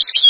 Jesus.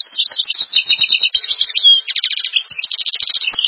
Thank you.